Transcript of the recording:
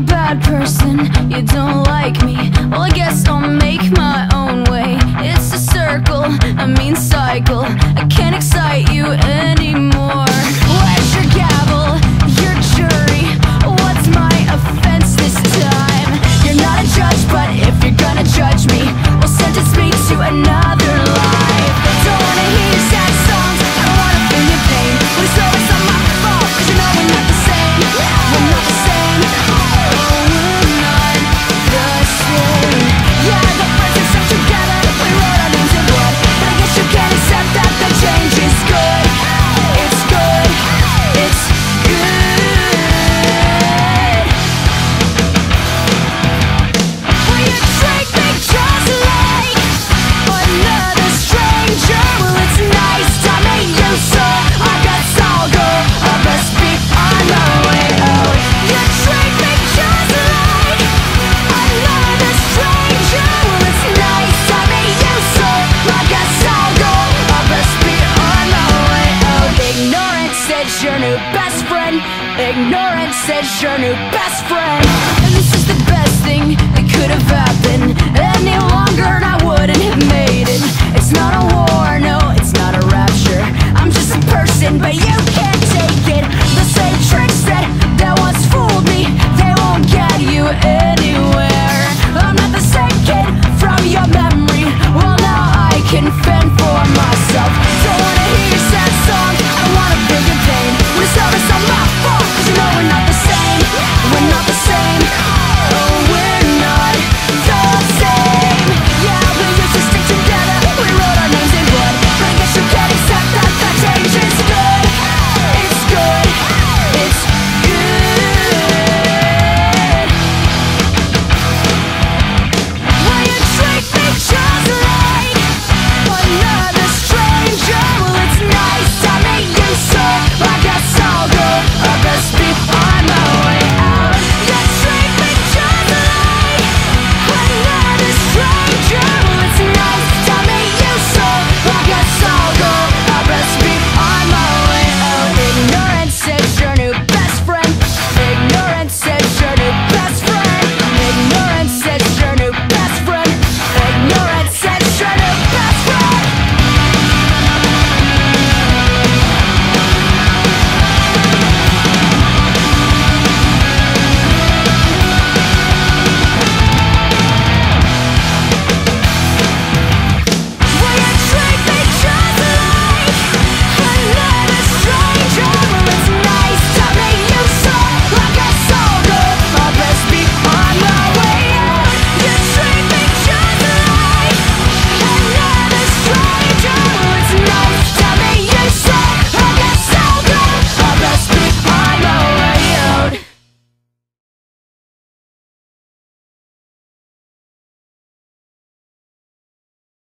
person, you don't like me. Well, I guess I'll make my own way. It's a circle, a mean cycle. I can't excite you anymore. Best friend. Ignorance is your new best friend. And this is the best thing that could have happened. Any longer, and I wouldn't have made it. It's not a war, no, it's not a rapture. I'm just a person, but you can't take it. The same tricks that that once fooled me, they won't get you anywhere. I'm not the same kid from your memory. Well, now I can fend for myself.